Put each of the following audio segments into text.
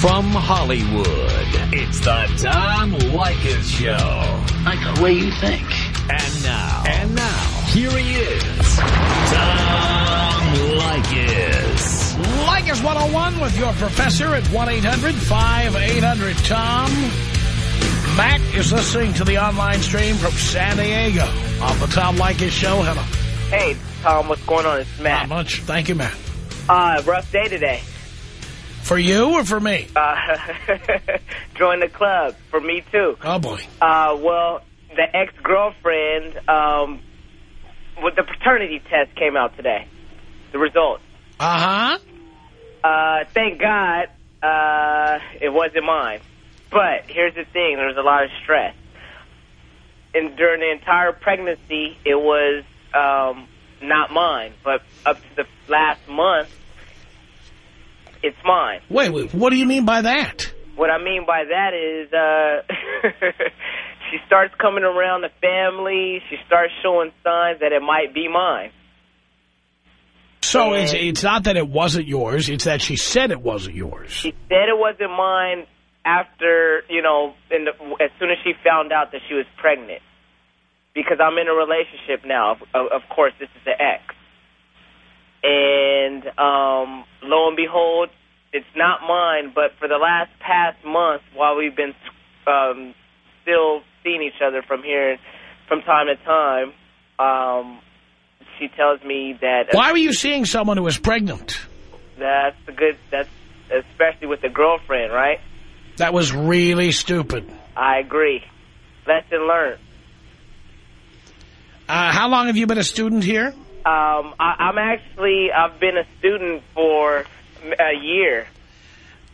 From Hollywood, it's the Tom Leykis Show. Like the way you think. And now, and now, here he is, Tom Leykis. Leykis 101 with your professor at 1-800-5800-TOM. Matt is listening to the online stream from San Diego on the Tom Leykis Show. Hello. Hey, Tom, what's going on? It's Matt. Not much. Thank you, Matt. Uh, rough day today. For you or for me? Uh, join the club. For me, too. Oh, boy. Uh, well, the ex-girlfriend, um, with the paternity test came out today. The results. Uh-huh. Uh, thank God, uh, it wasn't mine. But here's the thing. There was a lot of stress. And during the entire pregnancy, it was, um, not mine. But up to the last month, it's mine. Wait, wait, what do you mean by that? What I mean by that is uh, she starts coming around the family. She starts showing signs that it might be mine. So And- it's, it's not that it wasn't yours, it's that she said it wasn't yours. She said it wasn't mine after, you know, in the, as soon as she found out that she was pregnant. Because I'm in a relationship now. Of, of of course, this is the ex. And um, lo and behold, it's not mine. But for the last past month, while we've been um, still seeing each other from here, from time to time, um, she tells me that Why were you seeing someone who was pregnant? that's the good. That's especially with a girlfriend, right? That was really stupid. I agree. Lesson learned. Uh, how long have you been a student here? Um, I, I'm actually, I've been a student for a year.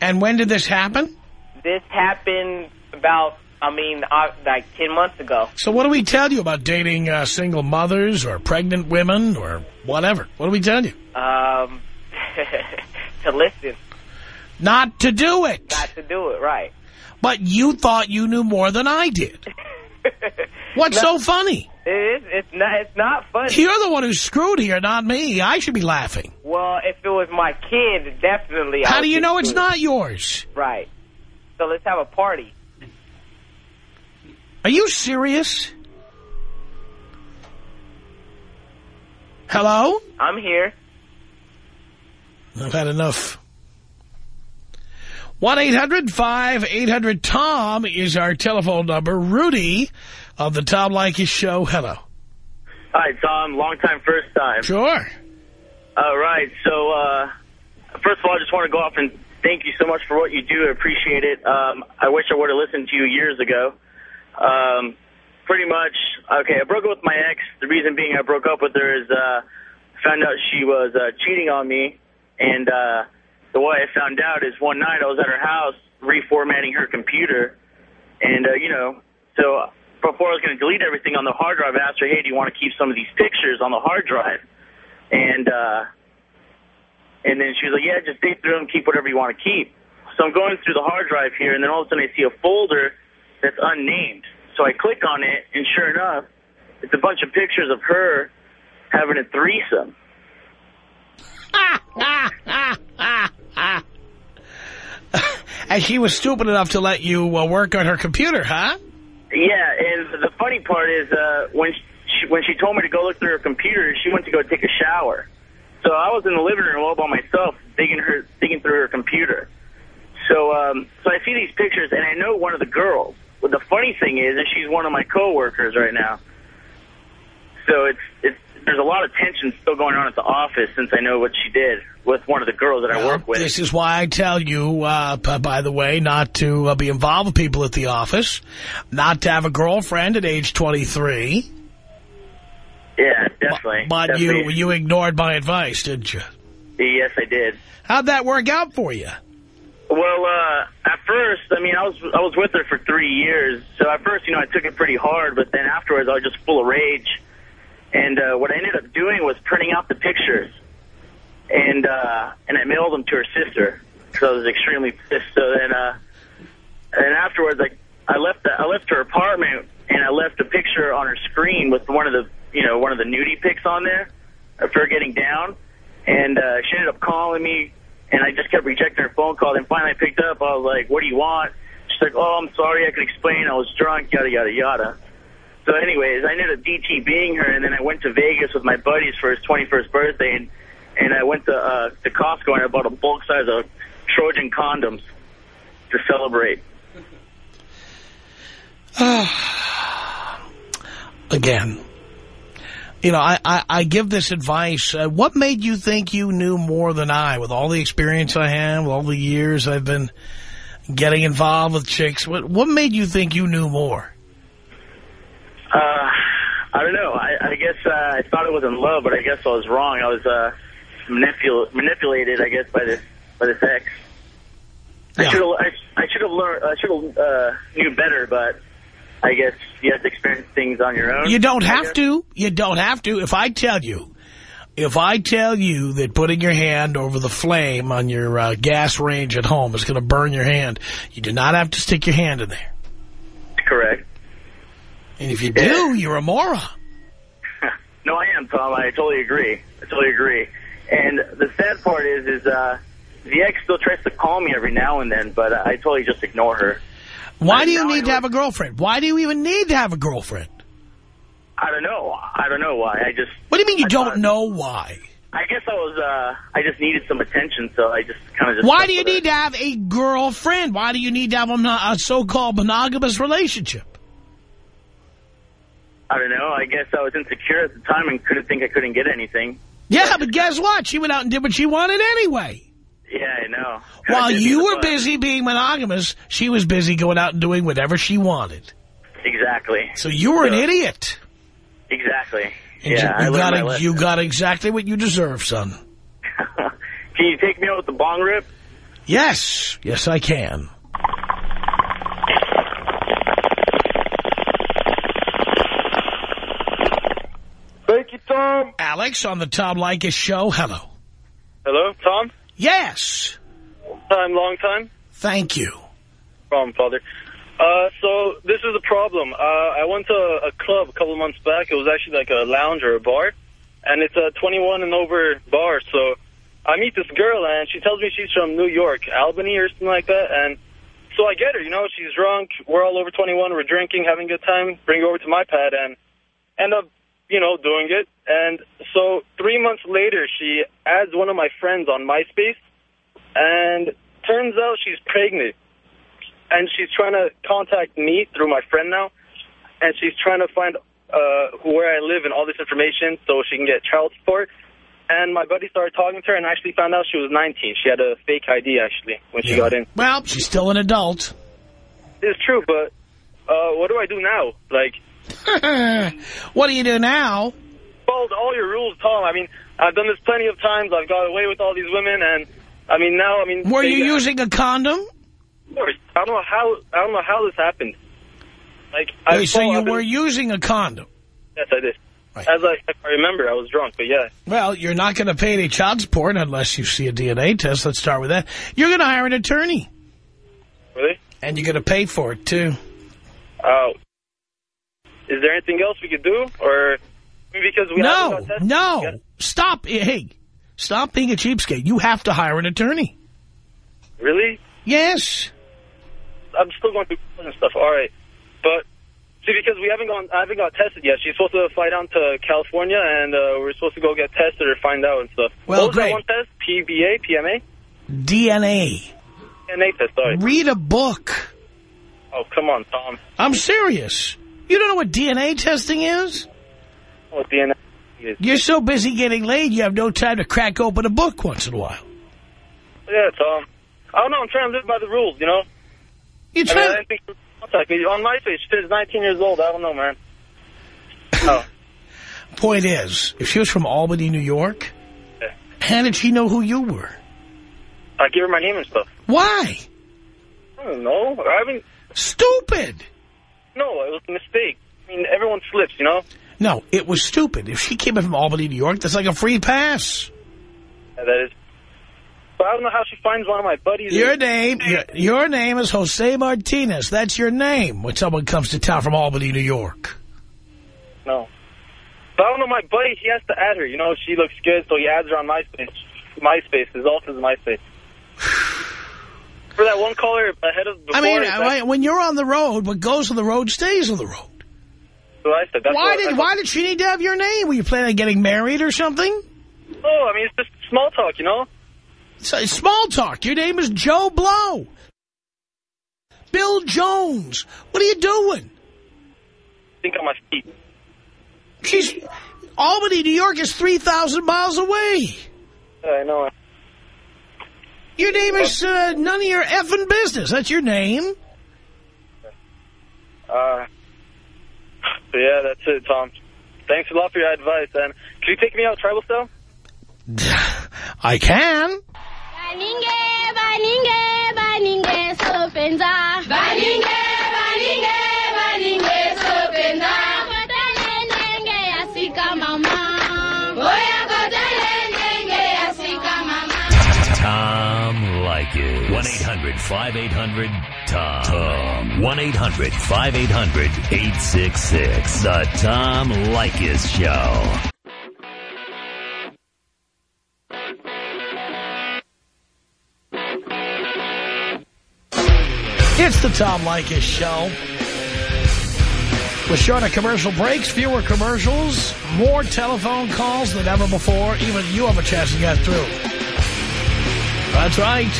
And when did this happen? This happened about, I mean, uh, like 10 months ago. So what do we tell you about dating uh, single mothers or pregnant women or whatever? What do we tell you? Um, to listen, Not to do it. not to do it, right. But you thought you knew more than I did. What's so funny? It is, it's not, it's not funny. You're the one who's screwed here, not me. I should be laughing. Well, if it was my kid, definitely. How would do you know it's screwed. not yours? Right. So let's have a party. Are you serious? Hello? I'm here. I've had enough. 1-800-5800-TOM is our telephone number. Rudy of the Tom Leykis Show. Hello. Hi, Tom. Long time, first time. Sure. All right. So, uh, first of all, I just want to go off and thank you so much for what you do. I appreciate it. Um, I wish I would have listened to you years ago. Um, pretty much, okay, I broke up with my ex. The reason being I broke up with her is uh, found out she was uh, cheating on me. And uh, the way I found out is one night I was at her house reformatting her computer. And, uh, you know, so before I was going to delete everything on the hard drive, I asked her, hey, do you want to keep some of these pictures on the hard drive? And uh, and then she was like, yeah, just dig through them, keep whatever you want to keep. So I'm going through the hard drive here, and then all of a sudden I see a folder that's unnamed. So I click on it, and sure enough, it's a bunch of pictures of her having a threesome. Ah, ah, ah, and she was stupid enough to let you uh, work on her computer, huh? Yeah, and the funny part is uh, when she, when she told me to go look through her computer, she went to go take a shower. So I was in the living room all by myself, digging her digging through her computer. So um, so I see these pictures, and I know one of the girls. But the funny thing is, that she's one of my coworkers right now. So it's it's there's a lot of tension still going on at the office since I know what she did with one of the girls that I work with. This is why I tell you, uh, by the way, not to uh, be involved with people at the office, not to have a girlfriend at age 23. Yeah, definitely. But definitely. you you ignored my advice, didn't you? Yes, I did. How'd that work out for you? Well, uh, at first, I mean, I was I was with her for three years, so at first, you know, I took it pretty hard, but then afterwards, I was just full of rage. And uh, what I ended up doing was printing out the pictures, and uh, and I mailed them to her sister. So I was extremely pissed. So then, uh, and afterwards, I I left the, I left her apartment, and I left a picture on her screen with one of the you know one of the nudie pics on there of her getting down, and uh, she ended up calling me and I just kept rejecting her phone call. Then finally I picked up. I was like, what do you want? She's like, oh, I'm sorry. I can explain. I was drunk, yada, yada, yada. So anyways, I ended up DT being her, and then I went to Vegas with my buddies for his 21st birthday, and, and I went to, uh, to Costco and I bought a bulk size of Trojan condoms to celebrate. Again, you know, I, I, I give this advice. Uh, what made you think you knew more than I with all the experience I have, with all the years I've been getting involved with chicks? What, what made you think you knew more? Uh, I don't know. I, I guess uh, I thought it was in love, but I guess I was wrong. I was uh, manipul manipulated, I guess, by this by this ex. I should have I, I should have learned. I should have uh, knew better, but I guess you have to experience things on your own. You don't have to. You don't have to. If I tell you, if I tell you that putting your hand over the flame on your uh, gas range at home is going to burn your hand, you do not have to stick your hand in there. Correct. And if you do, you're a moron. No, I am, Tom. I totally agree. I totally agree. And the sad part is, is uh, the ex still tries to call me every now and then, but I totally just ignore her. Why do you need to have a girlfriend? Why do you even need to have a girlfriend? I don't know. I don't know why. I just. What do you mean you I don't thought- know why? I guess I was. Uh, I just needed some attention, so I just kind of just. Why do you with it. need to have a girlfriend? Why do you need to have a, a so-called monogamous relationship? I don't know. I guess I was insecure at the time and couldn't think I couldn't get anything. Yeah, but guess what? She went out and did what she wanted anyway. Yeah, I know. Kinda While you were busy being monogamous, she was busy going out and doing whatever she wanted. Exactly. So you were an idiot. Exactly. And yeah, I you, you got lesson. you got exactly what you deserve, son. Can you take me out with the bong rip? Yes, yes, I can. Tom. Alex on the Tom Leykis show. Hello. Hello, Tom. Yes. Time, long time. Thank you. Problem, Father. Uh, so this is the problem. Uh, I went to a club a couple of months back. It was actually like a lounge or a bar, and it's a 21 and over bar. So I meet this girl, and she tells me she's from New York, Albany or something like that. And so I get her. You know, she's drunk. We're all over 21. We're drinking, having a good time. Bring her over to my pad, and end up, you know, doing it. And so three months later, she adds one of my friends on MySpace, and turns out she's pregnant. And she's trying to contact me through my friend now, and she's trying to find uh, where I live and all this information so she can get child support. And my buddy started talking to her and actually found out she was 19. She had a fake ID, actually, when she got in. Well, she's still an adult. It's true, but uh, what do I do now? Like, what do you do now? followed all your rules, Tom. I mean, I've done this plenty of times. I've got away with all these women, and I mean, now, I mean... Were they- you using a condom? Of. I don't know how, I don't know how this happened. Like, I Hey, so you were using a condom. Yes, I did. Right. As I, I remember, I was drunk, but yeah. Well, you're not going to pay any child support unless you see a DNA test. Let's start with that. You're going to hire an attorney, Really? and you're going to pay for it, too. Oh. Is there anything else we could do? Or, because we No, haven't got tested no. yet. Stop. Hey, stop being a cheapskate. You have to hire an attorney. Really? Yes. I'm still going through and stuff. All right. But, see, because we haven't gone, I haven't got tested yet. She's supposed to fly down to California, and uh, we're supposed to go get tested or find out and stuff. Well, what was great. that one test? PBA? PMA? DNA. DNA test, sorry. Read a book. Oh, come on, Tom. I'm serious. You don't know what DNA testing is? What DNA is? You're so busy getting laid, you have no time to crack open a book once in a while. Yeah, Tom. Um, I don't know. I'm trying to live by the rules, you know? You I mean, I try. didn't think she would contact me. On MySpace, she's 19 years old. I don't know, man. Oh. Point is, if she was from Albany, New York, Yeah. how did she know who you were? I give her my name and stuff. Why? I don't know. I haven't... Stupid. No, it was a mistake. I mean, everyone slips, you know? No, it was stupid. If she came in from Albany, New York, that's like a free pass. Yeah, that is... But I don't know how she finds one of my buddies. Your name, your, your name is Jose Martinez. That's your name when someone comes to town from Albany, New York. No. But I don't know, my buddy, he has to add her. You know, she looks good, so he adds her on MySpace. MySpace. His alt is MySpace. For that one caller ahead of before. I mean, when you're on the road, what goes on the road stays on the road. what I said. That's Why what, did that's Why did she need to have your name? Were you planning on getting married or something? Oh, I mean, it's just small talk, you know? So, small talk. Your name is Joe Blow. Bill Jones. What are you doing? Think on my feet. She's Albany, New York is 3,000 miles away. I know. Your name is uh, none of your effing business. That's your name. Uh, yeah, that's it, Tom. Thanks a lot for your advice. And can you take me out tribal style? I can. 1-800-5800-TOM. Tom. 1-800-5800-866. The Tom Leykis Show. It's the Tom Leykis Show. Shorter commercial breaks, fewer commercials, more telephone calls than ever before. Even you have a chance to get through. That's right.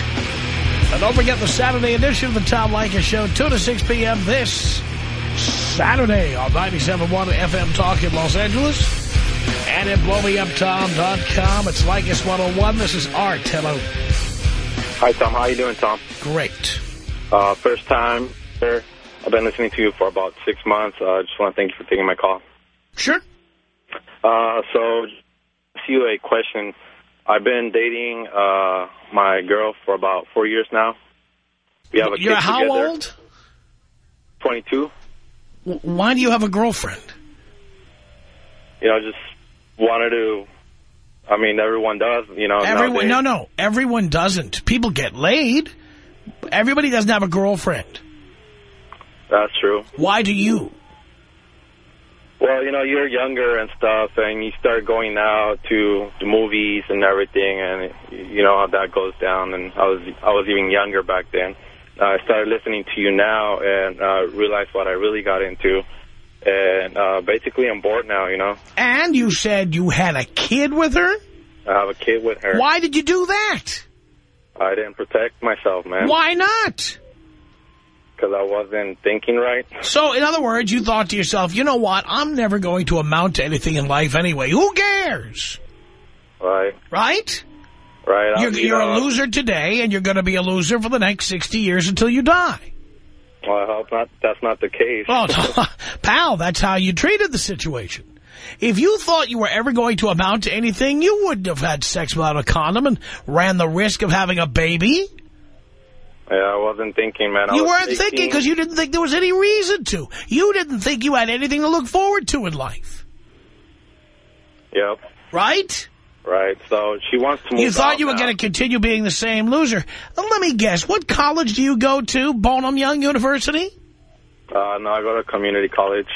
And don't forget the Saturday edition of the Tom Leykis Show, 2 to 6 p.m. this Saturday on 97.1 FM Talk in Los Angeles. And at blowmeuptom.com. It's Leykis 101. This is Art. Hello. Hi, Tom. How are you doing, Tom? Great. Uh, first time here. I've been listening to you for about six months. I uh, just want to thank you for taking my call. Sure. Uh, so, ask you a question. I've been dating uh, my girl for about four years now. We have a You're kid how together. old? 22. Why do you have a girlfriend? You know, just wanted to. I mean, everyone does. You know, Everyone, nowadays. no, no, everyone doesn't. People get laid. Everybody doesn't have a girlfriend. That's true. Why do you? Well, you know, you're younger and stuff, and you start going out to the movies and everything, and you know how that goes down. And I was I was even younger back then. I started listening to you now and uh, realized what I really got into. And uh, basically, I'm bored now. You know, And you said you had a kid with her? I have a kid with her. Why did you do that? I didn't protect myself, man, Why not? Because I wasn't thinking right. So, in other words, you thought to yourself, you know what? I'm never going to amount to anything in life anyway. Who cares? Right, Right? right. You're, you you're a uh, loser today, and you're going to be a loser for the next 60 years until you die. Well, I hope not. That's not the case. Oh, pal, that's how you treated the situation. If you thought you were ever going to amount to anything, you wouldn't have had sex without a condom and ran the risk of having a baby. Yeah, I wasn't thinking, man. I You weren't 18. thinking because you didn't think there was any reason to. You didn't think you had anything to look forward to in life. Yep. Right? Right. So she wants to move You thought you were going to continue being the same loser. Uh, Let me guess. What college do you go to? Brigham Young University? Uh, no, I go to community college.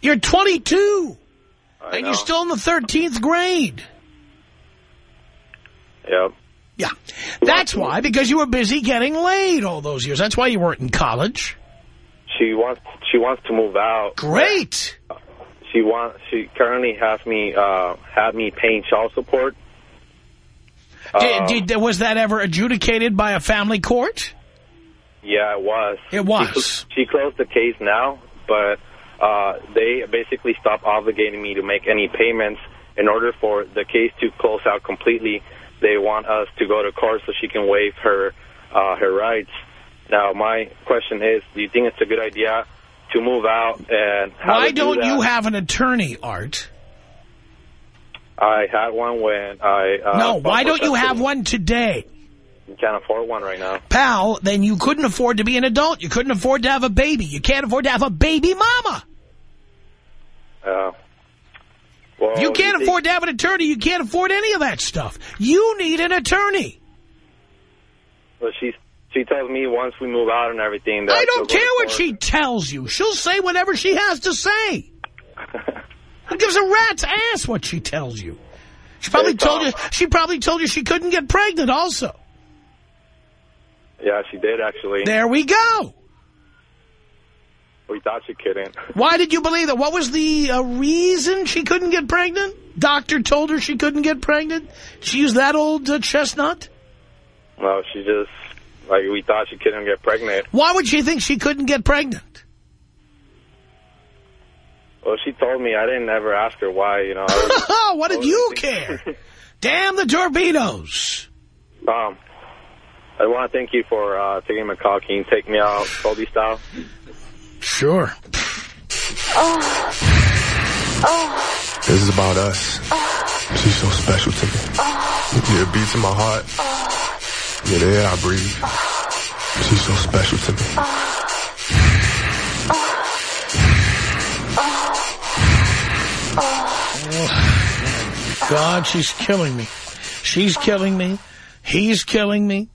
You're 22. I and know. you're still in the 13th grade. Yep. Yeah. That's why, because you were busy getting laid all those years. That's why you weren't in college. She wants. She wants to move out. Great. She wants. She currently has me. Uh, had me paying child support. Uh, Did, did, was that ever adjudicated by a family court? yeah, it was. It was. She, she closed the case now, but uh, they basically stopped obligating me to make any payments. In order for the case to close out completely, they want us to go to court so she can waive her uh, her rights. Now, my question is, do you think it's a good idea to move out and Why do don't that? you have an attorney, Art? I had one when I... Uh, no, why don't you have one today? Can't afford one right now. Pal, then you couldn't afford to be an adult. You couldn't afford to have a baby. You can't afford to have a baby mama. Uh, well, you can't afford to have an attorney, you can't afford any of that stuff. You need an attorney. Well, she she tells me once we move out and everything. That I don't care what she tells you. She'll say whatever she has to say. Who gives a rat's ass what she tells you? She probably told you. She probably told you she couldn't get pregnant. Also, Yeah, she did, actually. There we go. We thought she couldn't. Why did you believe that? What was the uh, reason she couldn't get pregnant? Doctor told her she couldn't get pregnant? She's that old uh, chestnut? Well, she just, like, we thought she couldn't get pregnant. Why would she think she couldn't get pregnant? Well, she told me. I didn't ever ask her why, you know. Was, Oh, what did you care? Damn the torpedoes. Tom, I want to thank you for uh, taking my call. Can you take me out Colby style? Sure. Oh. Oh. This is about us. She's so special to me. Yeah, it beats in my heart. Yeah, the air I breathe. She's so special to me. Oh. God, she's killing me. She's killing me. He's killing me.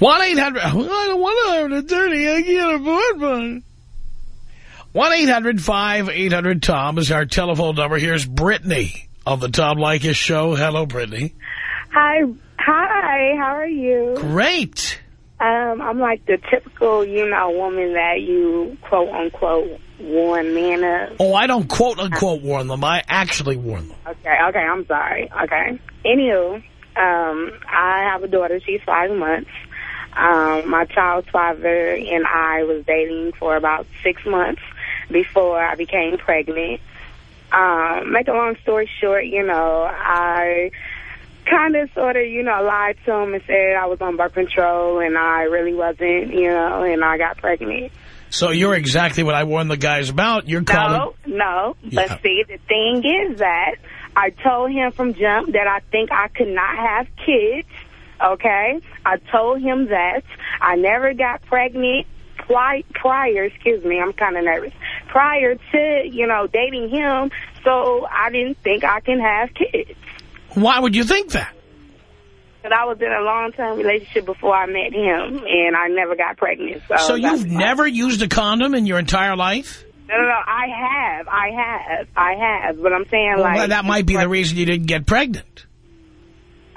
1-800, I don't want to have a dirty, I can't afford one. 1-800-5800-TOM is our telephone number. Here's Brittany of the Tom Leykis Show. Hello, Brittany. Hi. Hi, how are you? Great. Um, I'm like the typical, you know, woman that you quote unquote warn men of. Oh, I don't quote-unquote warn them. I actually warn them. Okay, okay, I'm sorry. Okay. Anywho, um, I have a daughter. She's five months. Um, my child's father and I was dating for about six months before I became pregnant. Um, make a long story short, you know, I kind of sort of, you know, lied to him and said I was on birth control and I really wasn't, you know, and I got pregnant. So you're exactly what I warned the guys about. You're calling... No, no. Yeah. But see, the thing is that I told him from jump that I think I could not have kids. Okay? I told him that. I never got pregnant prior, excuse me, I'm kind of nervous, prior to, you know, dating him. So I didn't think I can have kids. Why would you think that? But I was in a long-term relationship before I met him, and I never got pregnant. So, So you've never used a condom in your entire life? No, no, no. I have. I have. I have. But I'm saying, Well, like... that might be the reason you didn't get pregnant.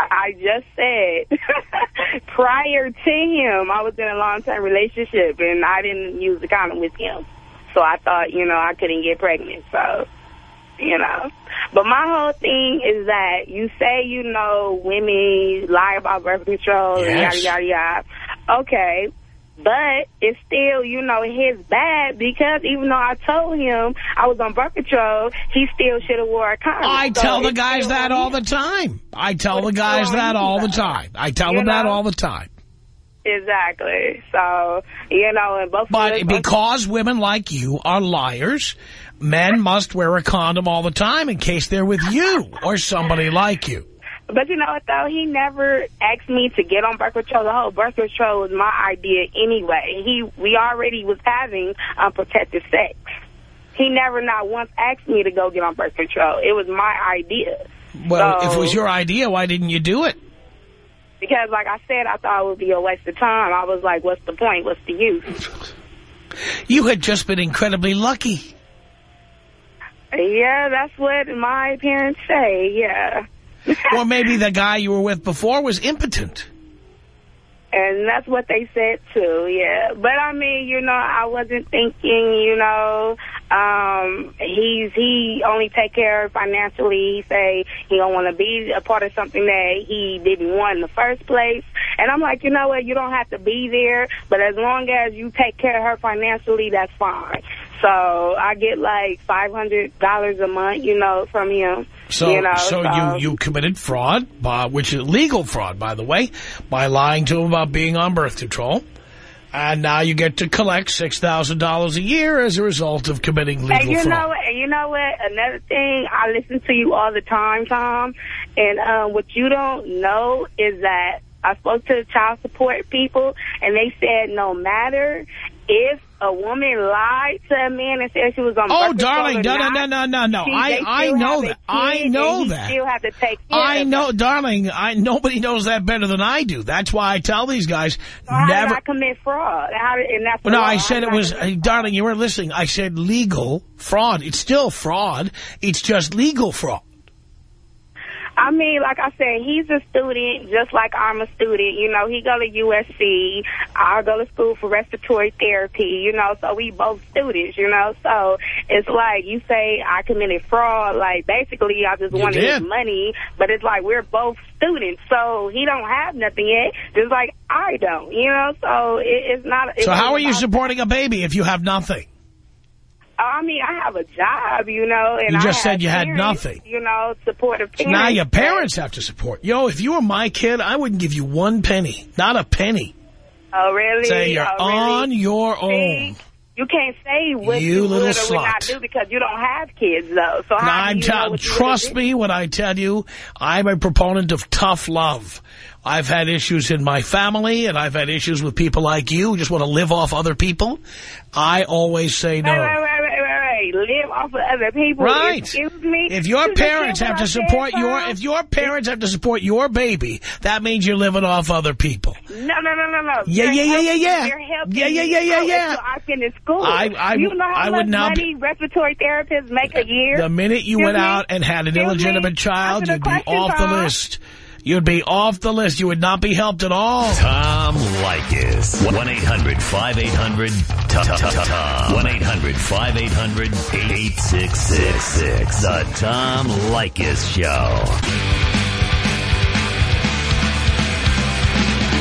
I just said prior to him, I was in a long-term relationship, and I didn't use the condom with him. So I thought, you know, I couldn't get pregnant. So, you know. But my whole thing is that you say, you know, women lie about birth control and yada, yada, yada. Okay. But it's still, you know, his bad because even though I told him I was on birth control, he still should have wore a condom. I So tell the guys that all the time. I tell the guys that all the time. I tell You them that all the time. Exactly. So, you know, and both But us- because women like you are liars, men must wear a condom all the time in case they're with you or somebody like you. But you know what, though? He never asked me to get on birth control. The whole birth control was my idea anyway. He, we already was having um, unprotected sex. He never not once asked me to go get on birth control. It was my idea. Well, So- if it was your idea, why didn't you do it? Because, like I said, I thought it would be a waste of time. I was like, what's the point? What's the use? You had just been incredibly lucky. Yeah, that's what my parents say, yeah. Or maybe the guy you were with before was impotent. And that's what they said, too, yeah. But, I mean, you know, I wasn't thinking, you know, um, he's he only take care of financially. He say he don't want to be a part of something that he didn't want in the first place. And I'm like, you know what, you don't have to be there, but as long as you take care of her financially, that's fine. So I get like $500 a month, you know, from him. So, you know, so you, you committed fraud, uh, which is legal fraud, by the way, by lying to him about being on birth control. And now you get to collect $6,000 a year as a result of committing legal And you fraud. know what? And you know what? Another thing, I listen to you all the time, Tom. And uh, what you don't know is that I spoke to the child support people, and they said no matter if a woman lied to a man and said she was on Oh, birth control darling, no, no, no, no, no, no. I- I know that. I know that. still have to take care I know, them. darling, I nobody knows that better than I do. That's why I tell these guys, So how never... did I commit fraud? How did, and that's Well, no, law. I said did it was, commit uh, darling, you weren't listening. I said legal fraud. It's still fraud. It's just legal fraud. I mean, like I said, he's a student just like I'm a student. You know, he go to USC. I go to school for respiratory therapy, you know, so we both students, you know. So it's like you say I committed fraud. Like, basically, I just You wanted his money. But it's like we're both students, so he don't have nothing yet, just like I don't, you know. So it, it's not... it So how are you supporting a baby if you have nothing? I mean, I have a job, you know, and You just have said you had nothing. You know, supportive parents. Now your parents have to support. Yo, if you were my kid, I wouldn't give you one penny. Not a penny. Oh, really? Say you're oh, really? on your See, own. You can't say what You you, little would or would not do because you don't have kids, though. So how Now, I'm do you know what trust me when I tell you, I'm a proponent of tough love. I've had issues in my family, and I've had issues with people like you who just want to live off other people. I always say no. wait, wait, wait, wait. Live off of other people. Right. Excuse me. If your You parents have to support your, if your parents have to support your baby, that means you're living off other people. No, no, no, no, no. Yeah, yeah, yeah, yeah, yeah. Helping Yeah, yeah, me yeah, yeah, yeah. until I finish school. I- I- you know how I would now money respiratory therapists make a year? The minute you Excuse went me? out and had an Excuse me? illegitimate child, you'd be off the list. You'd be off the list. You would not be helped at all. Tom Leykis. 1-800-5800-TOM. 1-800-5800-8666. The Tom Leykis Show.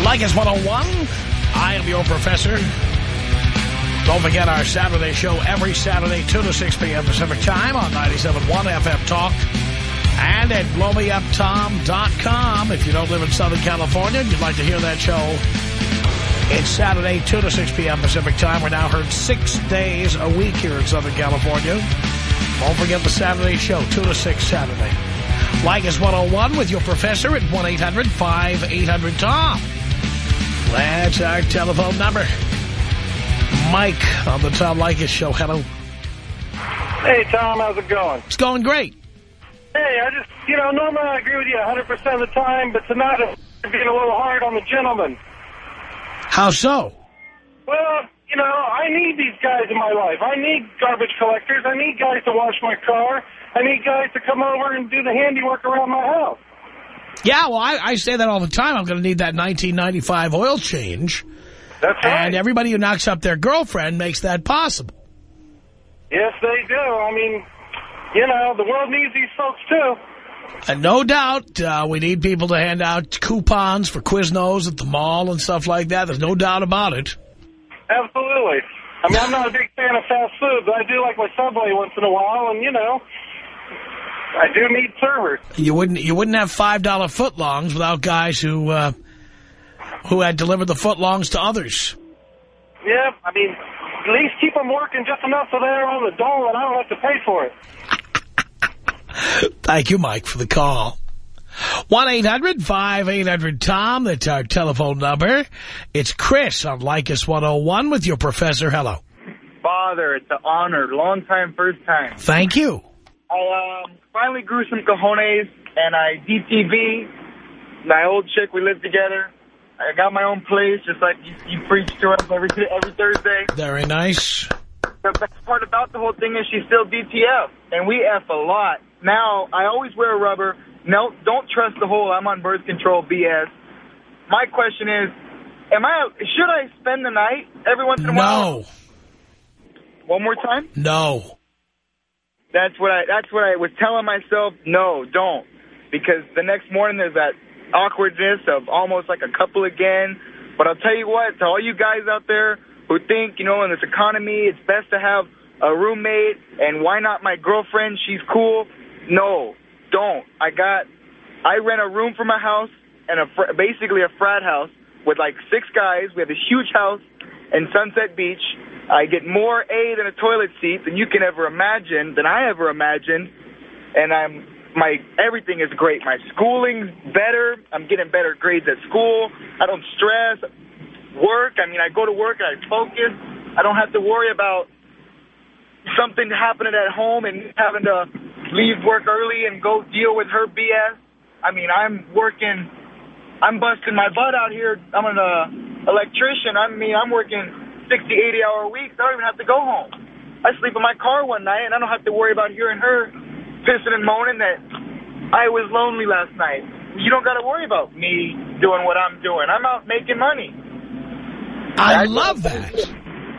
Leykis 101. I am your professor. Don't forget our Saturday show every Saturday, 2 to 6 p.m. Pacific time on 97.1 FM Talk and at blowmeuptom.com. If you don't live in Southern California and you'd like to hear that show, it's Saturday, 2 to 6 p.m. Pacific time. We're now heard six days a week here in Southern California. Don't forget the Saturday show, 2 to 6 Saturday. Leykis 101 with your professor at 1-800-5800-TOM. That's our telephone number. Mike on the Tom Leykis show. Hello. Hey, Tom, how's it going? It's going great. Hey, I just, you know, normally I agree with you 100% of the time, but tonight I'm being a little hard on the gentleman. How so? Well, you know, I need these guys in my life. I need garbage collectors. I need guys to wash my car. I need guys to come over and do the handiwork around my house. Yeah, well, I, I say that all the time. I'm going to need that 1995 oil change. That's right. And everybody who knocks up their girlfriend makes that possible. Yes, they do. I mean, you know, the world needs these folks, too. And no doubt, uh, we need people to hand out coupons for Quiznos at the mall and stuff like that. There's no doubt about it. Absolutely. I mean, I'm not a big fan of fast food, but I do like my Subway once in a while, and, you know, I do need servers. You wouldn't you wouldn't have five dollar footlongs without guys who uh, who had delivered the footlongs to others. Yeah, I mean, at least keep them working just enough so they're on the dole and I don't have to pay for it. Thank you, Mike, for the call. 1-800-5800-TOM. That's our telephone number. It's Chris on Leykis 101 with your professor. Hello. Father, it's an honor. Long time, first time. Thank you. I um, finally grew some cojones, and I DTB. My old chick, we lived together. I got my own place, just like you, you preach to us every every Thursday. Very nice. The best part about the whole thing is she's still DTF, and we F a lot. Now, I always wear a rubber. No, don't trust the whole I'm on birth control BS. My question is, am I should I spend the night every once in a while? No. One more time? No. That's what I that's what I was telling myself, no, don't. Because the next morning there's that awkwardness of almost like a couple again. But I'll tell you what, to all you guys out there who think, you know, in this economy it's best to have a roommate and why not my girlfriend, she's cool. No, don't. I got I rent a room for my house and a basically a frat house with like six guys. We have this huge house in Sunset Beach. I get more A than a toilet seat than you can ever imagine, than I ever imagined. And I'm my everything is great. My schooling's better. I'm getting better grades at school. I don't stress. Work. I mean, I go to work and I focus. I don't have to worry about something happening at home and having to leave work early and go deal with her BS. I mean, I'm working. I'm busting my butt out here. I'm an uh, electrician. I mean, I'm working 60, 80 hour weeks. I don't even have to go home. I sleep in my car one night, and I don't have to worry about hearing her pissing and moaning that I was lonely last night. You don't got to worry about me doing what I'm doing. I'm out making money. I love that.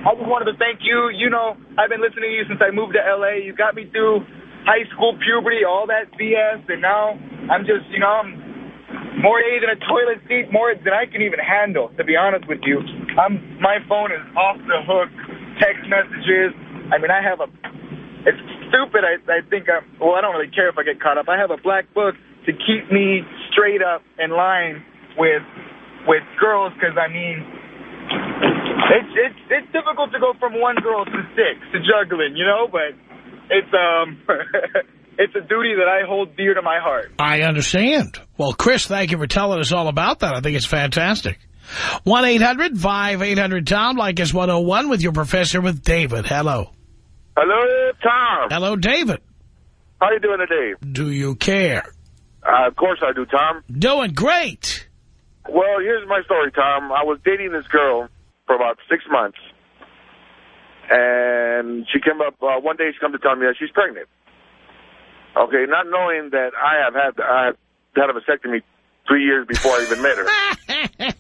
I just wanted to thank you. You know, I've been listening to you since I moved to L.A. You got me through high school puberty, all that BS, and now I'm just, you know, I'm more A than a toilet seat, more than I can even handle, to be honest with you. I'm My phone is off the hook, text messages. I mean, I have a, it's stupid. I, I think, I'm, well, I don't really care if I get caught up. I have a black book to keep me straight up in line with with girls because, I mean, it's it's it's difficult to go from one girl to six to juggling, you know, but it's um it's a duty that I hold dear to my heart. I understand. Well, Chris, thank you for telling us all about that. I think it's fantastic. 1-800-5800-TOM, Leykis 101 with your professor with David. Hello. Hello, Tom. Hello, David. How you doing today? Do you care? Uh, of course I do, Tom. Doing great. Well, here's my story, Tom. I was dating this girl for about six months. And she came up, uh, one day she come to tell me that she's pregnant. Okay, not knowing that I have had, I have had a vasectomy three years before I even met her.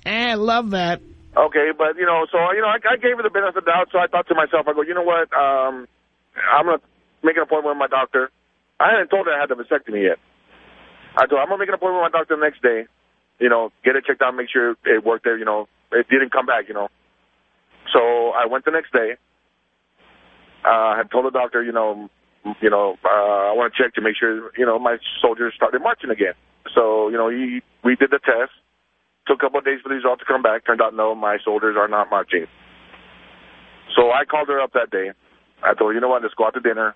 I love that. Okay, but, you know, so, you know, I, I gave her the benefit of the doubt, so I thought to myself, I go, you know what, um, I'm going to make an appointment with my doctor. I hadn't told her I had the vasectomy yet. I told her, I'm going to make an appointment with my doctor the next day, you know, get it checked out, make sure it worked there, you know, it didn't come back, you know. So I went the next day. Uh, I had told the doctor, you know, you know, uh, I want to check to make sure, you know, my soldiers started marching again. So, you know, he, we did the test. Took a couple of days for the result to come back. Turned out, no, my soldiers are not marching. So I called her up that day. I told her, you know what, let's go out to dinner,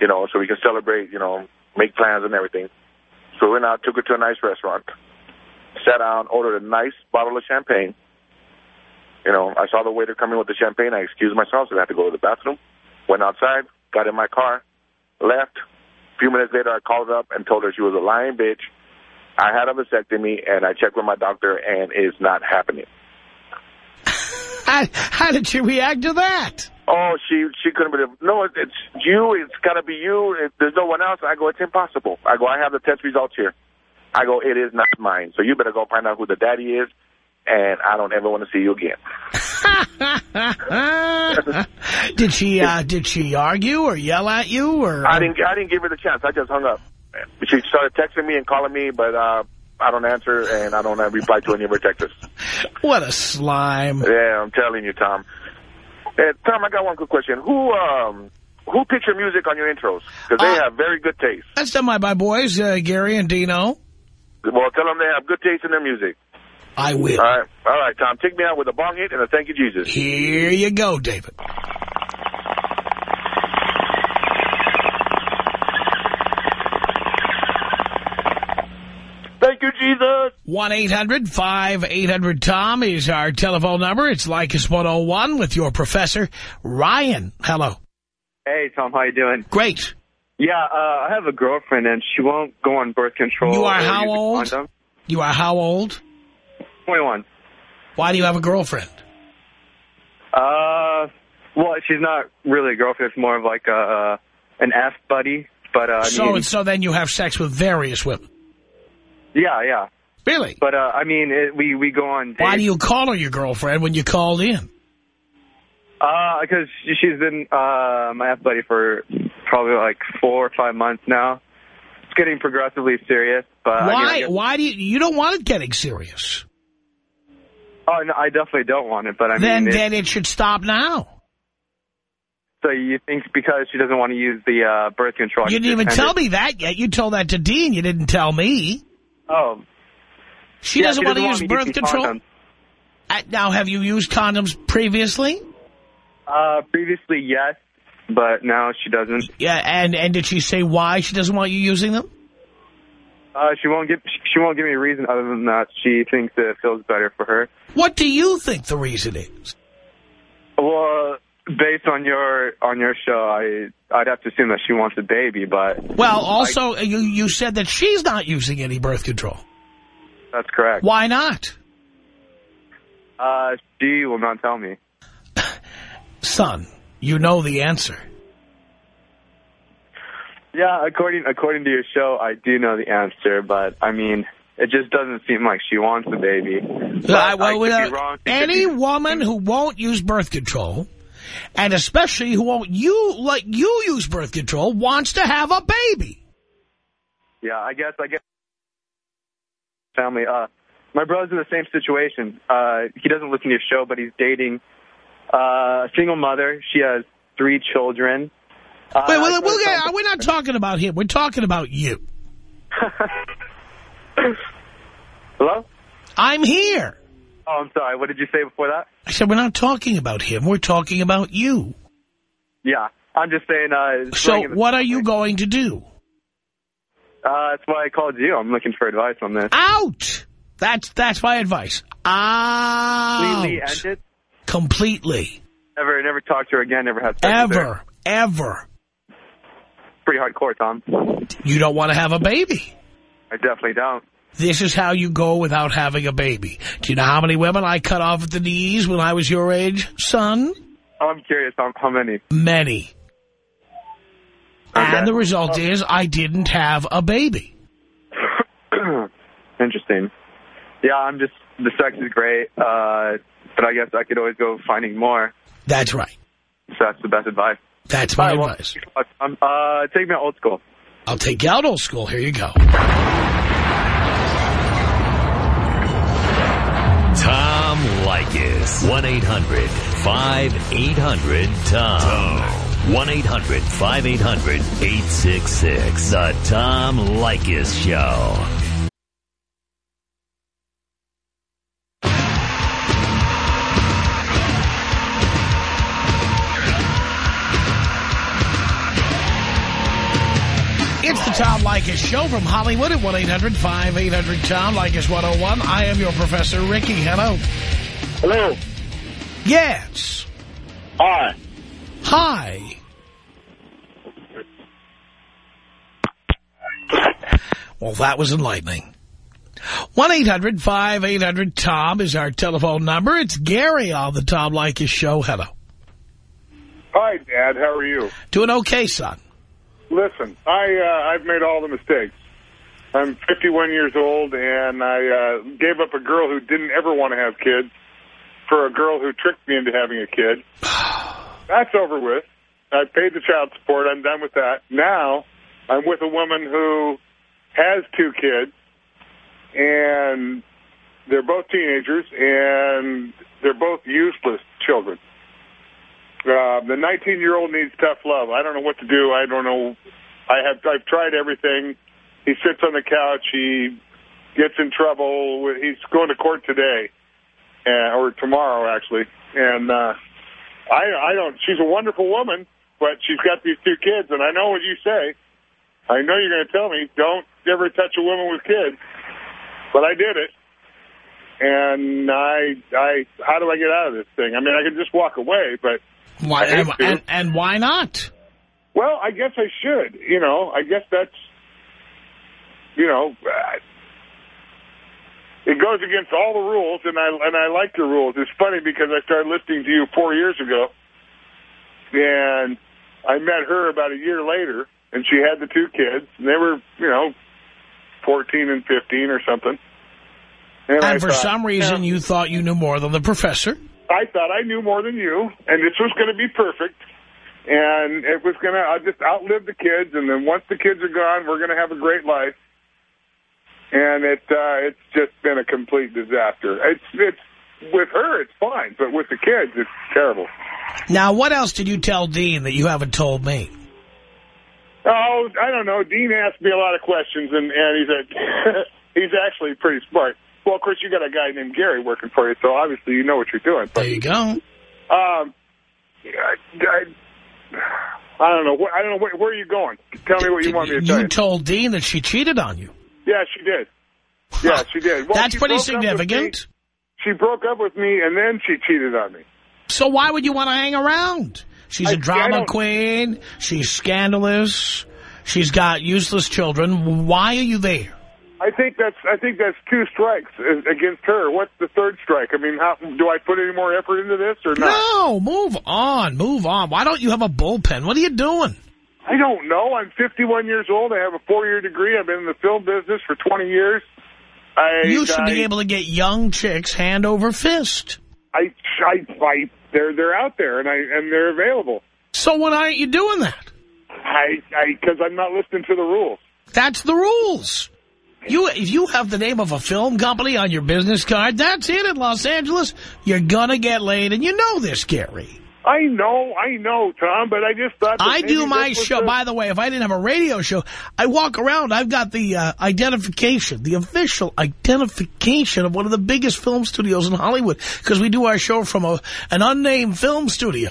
you know, so we can celebrate, you know, make plans and everything. So we went out, took her to a nice restaurant, sat down, ordered a nice bottle of champagne. You know, I saw the waiter coming with the champagne. I excused myself, so I had to go to the bathroom. Went outside, got in my car, left. A few minutes later, I called up and told her she was a lying bitch. I had a vasectomy, and I checked with my doctor, and it's not happening. How, how did she react to that? Oh, she she couldn't believe. No, it's you. It's got to be you. It, there's no one else. I go, it's impossible. I go, I have the test results here. I go, it is not mine. So you better go find out who the daddy is, and I don't ever want to see you again. did she uh, did she argue or yell at you or? I didn't I didn't give her the chance. I just hung up. She started texting me and calling me, but uh, I don't answer and I don't uh, reply to any of her texts. What a slime! Yeah, I'm telling you, Tom. Hey, Tom, I got one quick question. Who um who picks your music on your intros? Because they Uh, have very good taste. That's done by my boys, uh, Gary and Dino. Well, tell them they have good taste in their music. I will. All right, all right, Tom. Take me out with a bong hit and a thank you, Jesus. Here you go, David. Thank you, Jesus. 1-800-5800-TOM is our telephone number. It's Leykis 101 with your professor, Ryan. Hello. Hey, Tom, how you doing? Great. Yeah, uh, I have a girlfriend, and she won't go on birth control. You are how old? condom. You are how old? 21. Why do you have a girlfriend? Uh, well, she's not really a girlfriend. It's more of like a, uh, an F buddy. But, uh, I so, mean, so then you have sex with various women. yeah, yeah. Really? But, uh, I mean, it, we, we go on dates. Why do you call her your girlfriend when you called in? Uh, because she's been, uh, my F buddy for probably like four or five months now. It's getting progressively serious, but I mean, I Why? Why do you? You don't want it getting serious. Oh, no, I definitely don't want it, but I then, mean, then it should stop now. so you think because she doesn't want to use the uh, birth control? You didn't even tell it? me that yet. You told that to Dean. You didn't tell me. Oh, She Yeah, doesn't she want to doesn't use want me birth control. Uh, now, have you used condoms previously? Uh, previously, yes, but now she doesn't. Yeah, and and did she say why she doesn't want you using them? Uh, she won't give. She won't give me a reason other than that she thinks that it feels better for her. What do you think the reason is? Well, based on your on your show, I I'd have to assume that she wants a baby, but Well, also, you, you said that she's not using any birth control. that's correct. Why not? Uh, she will not tell me. Son, you know the answer. Yeah, according according to your show, I do know the answer, but I mean, it just doesn't seem like she wants a baby. But well, be wrong. Any woman who won't use birth control, and especially who won't you like you use birth control, wants to have a baby. Yeah, I guess I guess family. Uh, my brother's in the same situation. Uh, he doesn't listen to your show, but he's dating uh, a single mother. She has three children. Uh, Wait, well, we'll get, we're not talking about him. We're talking about you. Hello? I'm here. Oh, I'm sorry. What did you say before that? I said we're not talking about him. We're talking about you. Yeah, I'm just saying. Uh, So spring in the- what are you going to do? Uh, that's why I called you. I'm looking for advice on this. Out. That's that's my advice. Out. Completely end it. Completely. Never, never talk to her again. Never have sex. Ever. Ever. Pretty hardcore, Tom. You don't want to have a baby. I definitely don't. This is how you go without having a baby. Do you know how many women I cut off at the knees when I was your age, son? Oh, I'm curious. How, how many? Many. And the result is I didn't have a baby. Interesting. Yeah, I'm just the sex is great, uh, but I guess I could always go finding more. That's right. So that's the best advice. That's my All right, well, advice. Um, uh, take me old school. I'll take you out old school. Here you go. Tom Leykis. 1-800-5800-TOM. 1-800-5800-866. The Tom Leykis Show. It's the Tom Leykis Show from Hollywood at 1-800-5800-TOM. Leykis 101. I am your Professor Ricky. Hello. Hello. Yes. Hi. Hi. Well, that was enlightening. 1-800-5800-TOM is our telephone number. It's Gary on the Tom Leykis Show. Hello. Hi, Dad. How are you? Doing okay, son. Listen, I uh, I've made all the mistakes. I'm 51 years old, and I uh, gave up a girl who didn't ever want to have kids for a girl who tricked me into having a kid. That's over with. I paid the child support. I'm done with that. Now I'm with a woman who has two kids, and they're both teenagers, and they're both useless children. Uh, the 19-year-old needs tough love. I don't know what to do. I don't know. I have I've tried everything. He sits on the couch. He gets in trouble. He's going to court today, uh, or tomorrow actually. And uh, I I don't. She's a wonderful woman, but she's got these two kids, and I know what you say. I know you're going to tell me don't ever touch a woman with kids, but I did it. And I I how do I get out of this thing? I mean, I can just walk away, but Why, and, and, and why not? Well, I guess I should. You know, I guess that's, you know, uh, it goes against all the rules, and I and I like the rules. It's funny because I started listening to you four years ago, and I met her about a year later, and she had the two kids, and they were, you know, 14 and 15 or something. And, I for thought, some reason, "Yeah." you thought you knew more than the professor. I thought I knew more than you, and this was going to be perfect. And it was going to, I just outlive the kids, and then once the kids are gone, we're going to have a great life. And it, uh, it's just been a complete disaster. It's, it's, with her, it's fine, but with the kids, it's terrible. Now, what else did you tell Dean that you haven't told me? Oh, I don't know. Dean asked me a lot of questions, and, and he's a, he's actually pretty smart. Well, of course, you got a guy named Gary working for you, so obviously you know what you're doing. But, There you go. Um, I, I, I don't know. I don't know. Where, where are you going? Tell me what you want me to tell You you. told Dean that she cheated on you. Yeah, she did. Yeah, she did. Well, That's she pretty broke up with significant. She broke up with me, and then she cheated on me. So why would you want to hang around? She's I- a drama queen. She's scandalous. She's got useless children. Why are you there? I think that's I think that's two strikes against her. What's the third strike? I mean, how do I put any more effort into this or not? No, move on, move on. Why don't you have a bullpen? What are you doing? I don't know. I'm 51 years old. I have a four-year degree. I've been in the film business for 20 years. I, You should I, be able to get young chicks hand over fist. I, I, I, they're they're out there and I and they're available. So why aren't you doing that? I, I, because I'm not listening to the rules. That's the rules. You, if you have the name of a film company on your business card, that's it in Los Angeles. You're gonna get laid, and you know this, Gary. I know, I know, Tom, but I just thought I do my show. the- By the way, if I didn't have a radio show, I walk around. I've got the uh, identification, the official identification of one of the biggest film studios in Hollywood because we do our show from a, an unnamed film studio.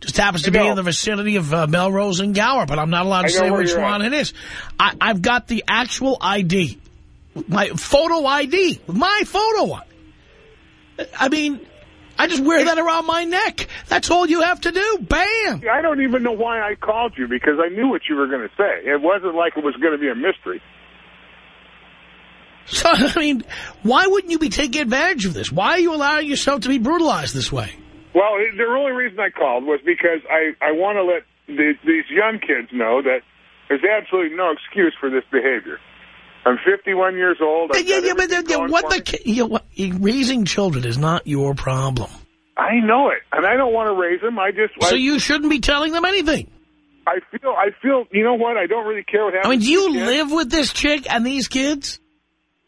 Just happens to I be know. in the vicinity of uh, Melrose and Gower, but I'm not allowed to say which one at. it is. I, I've got the actual ID, my photo ID, my photo. I mean, I just wear that around my neck. That's all you have to do. Bam. I don't even know why I called you because I knew what you were going to say. It wasn't like it was going to be a mystery. So, I mean, why wouldn't you be taking advantage of this? Why are you allowing yourself to be brutalized this way? Well, the only reason I called was because I, I want to let the, these young kids know that there's absolutely no excuse for this behavior. I'm 51 years old. I've Yeah, yeah, but everything yeah, going what the you know, what, eh, raising children is not your problem. I know it, and I don't want to raise them. I just So I, you shouldn't be telling them anything. I feel I feel you know what? I don't really care what happens. I mean, do you to the kids. live with this chick and these kids?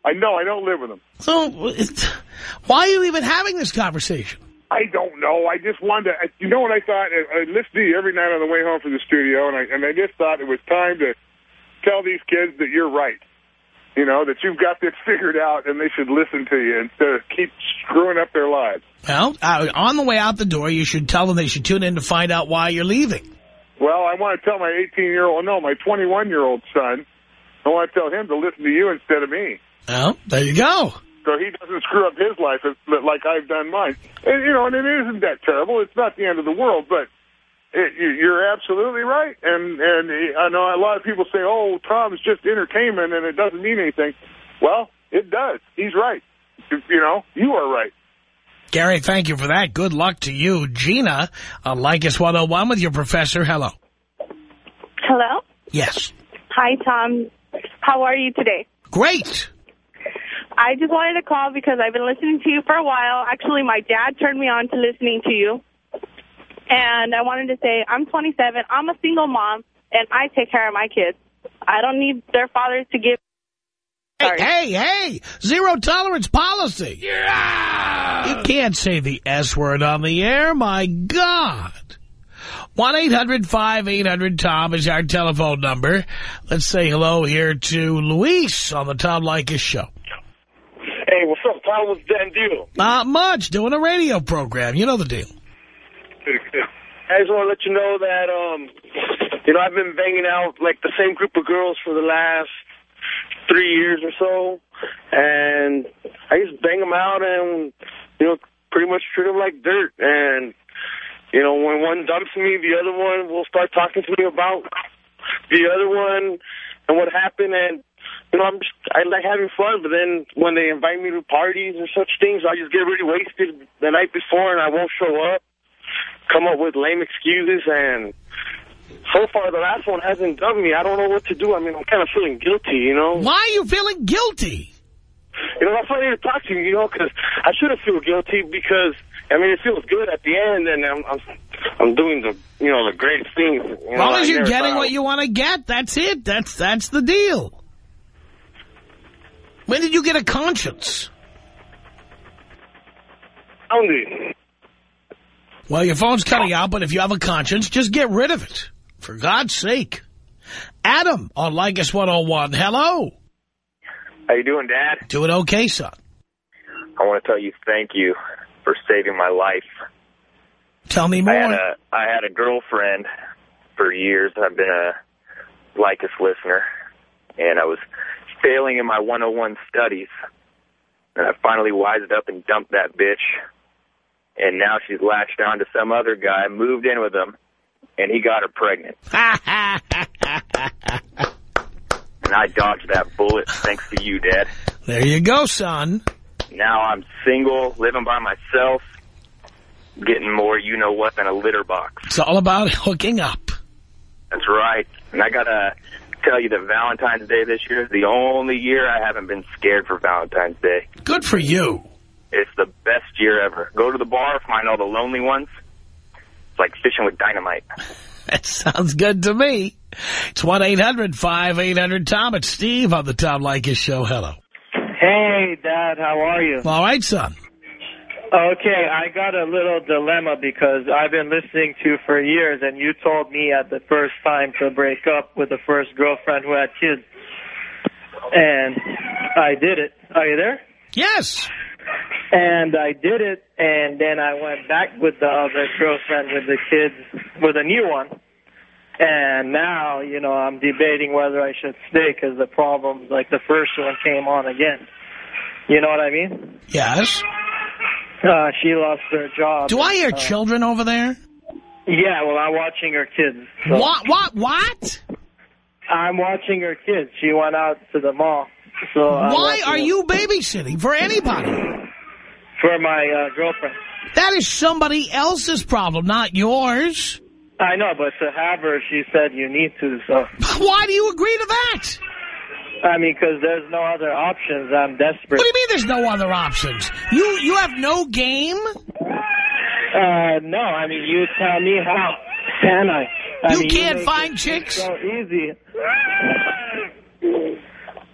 I know I don't live with them. So why are you even having this conversation? I don't know. I just wanted to. You know what I thought? I, I listen to you every night on the way home from the studio, and I and I just thought it was time to tell these kids that you're right. You know that you've got this figured out, and they should listen to you instead of keep screwing up their lives. Well, uh, on the way out the door, you should tell them they should tune in to find out why you're leaving. Well, I want to tell my 18 year old, no, my 21 year old son. I want to tell him to listen to you instead of me. Well, there you go. so he doesn't screw up his life like I've done mine. And, you know, and it isn't that terrible. It's not the end of the world, but it, you- you're absolutely right. And and I know a lot of people say, "Oh, Tom's just entertainment, and it doesn't mean anything." Well, it does. He's right. You know, you are right. Gary, thank you for that. Good luck to you. Gina, on Leykis 101 with your professor. Hello. Hello? Yes. Hi, Tom. How are you today? Great. I just wanted to call because I've been listening to you for a while. Actually, my dad turned me on to listening to you. And I wanted to say, I'm 27. I'm a single mom, and I take care of my kids. I don't need their fathers to give... Hey, hey, hey, zero tolerance policy. You can't say the S word on the air, my God. 1-800-5800-TOM is our telephone number. Let's say hello here to Luis on the Tom Leykis show. Hey, what's up, Tom? What's that deal? Not much, doing a radio program. You know the deal. I just want to let you know that, um, you know, I've been banging out, like, the same group of girls for the last three years or so. And I just bang them out and, you know, pretty much treat them like dirt. And, you know, when one dumps me, the other one will start talking to me about the other one and what happened. And, you know, I'm just, I like having fun, but then when they invite me to parties and such things, I just get really wasted the night before and I won't show up, come up with lame excuses, and so far the last one hasn't done me. I don't know what to do. I mean, I'm kind of feeling guilty, you know? Why are you feeling guilty? You know, that's why I need to talk to you, you know, because I shouldn't feel guilty because, I mean, it feels good at the end, and I'm, I'm, I'm doing the, you know, the great things. You As long as you're getting what you want to get, that's it. That's that's the deal. When did you get a conscience? Only. Well, your phone's cutting out, but if you have a conscience, just get rid of it. For God's sake. Adam on Leykis 101. Hello. How you doing, Dad? Doing okay, son. I want to tell you thank you for saving my life. Tell me I more. had a I had a girlfriend for years. I've been a Leykis listener, and I was failing in my 101 studies. And I finally wised up and dumped that bitch. And now she's latched on to some other guy, moved in with him, and he got her pregnant. and I dodged that bullet thanks to you, Dad. There you go, son. Now I'm single, living by myself, getting more you know what than a litter box. It's all about hooking up. That's right. And I got to tell you that Valentine's Day this year is the only year I haven't been scared for Valentine's Day. Good for you. It's the best year ever. Go to the bar, find all the lonely ones. It's like fishing with dynamite. That sounds good to me. It's 1-800-5800-TOM. It's Steve on the Tom Leykis Show. Hello. Hey, Dad, how are you? All right, son. Okay, I got a little dilemma because I've been listening to you for years, and you told me at the first time to break up with the first girlfriend who had kids. And I did it. Are you there? Yes. And I did it, and then I went back with the other girlfriend with the kids, with a new one. And now, you know, I'm debating whether I should stay because the problems, like the first one, came on again. You know what I mean? Yes. Uh, she lost her job. Do I hear Uh, children over there? Yeah, well, I'm watching her kids. so- What? What? What? I'm watching her kids. She went out to the mall. So I'm Why are you babysitting for anybody? For my uh, girlfriend. That is somebody else's problem, not yours. I know, but to have her, she said you need to, so. Why do you agree to that? I mean, because there's no other options. I'm desperate. What do you mean there's no other options? You you have no game? Uh, no, I mean, you tell me how can I? I You mean, can't make find chicks? So easy.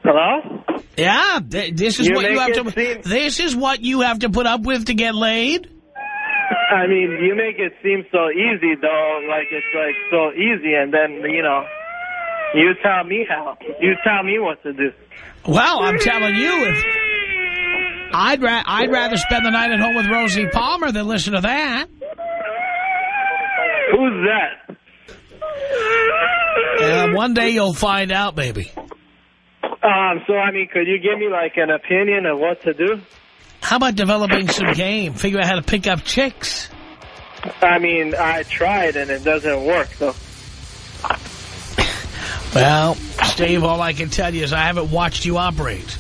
Hello? Yeah, th this is You what you have to. seem- This is what you have to put up with to get laid. I mean, you make it seem so easy, though. Like it's like so easy, and then you know, you tell me how. You tell me what to do. Well, I'm telling you, if I'd ra I'd rather spend the night at home with Rosie Palmer than listen to that. Who's that? Uh, one day you'll find out, baby. Um. So I mean, could you give me like an opinion of what to do? How about developing some game? Figure out how to pick up chicks. I mean, I tried and it doesn't work. though. Well, Steve, all I can tell you is I haven't watched you operate.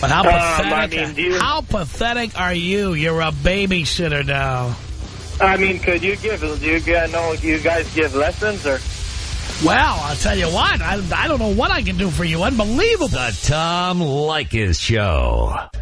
But how Um, I pathetic? mean, you- How pathetic are you? You're a babysitter now. I mean, could you give? Do you know? Do you guys give lessons or? Well, I'll tell you what. I, I don't know what I can do for you. Unbelievable. The Tom Leykis Show.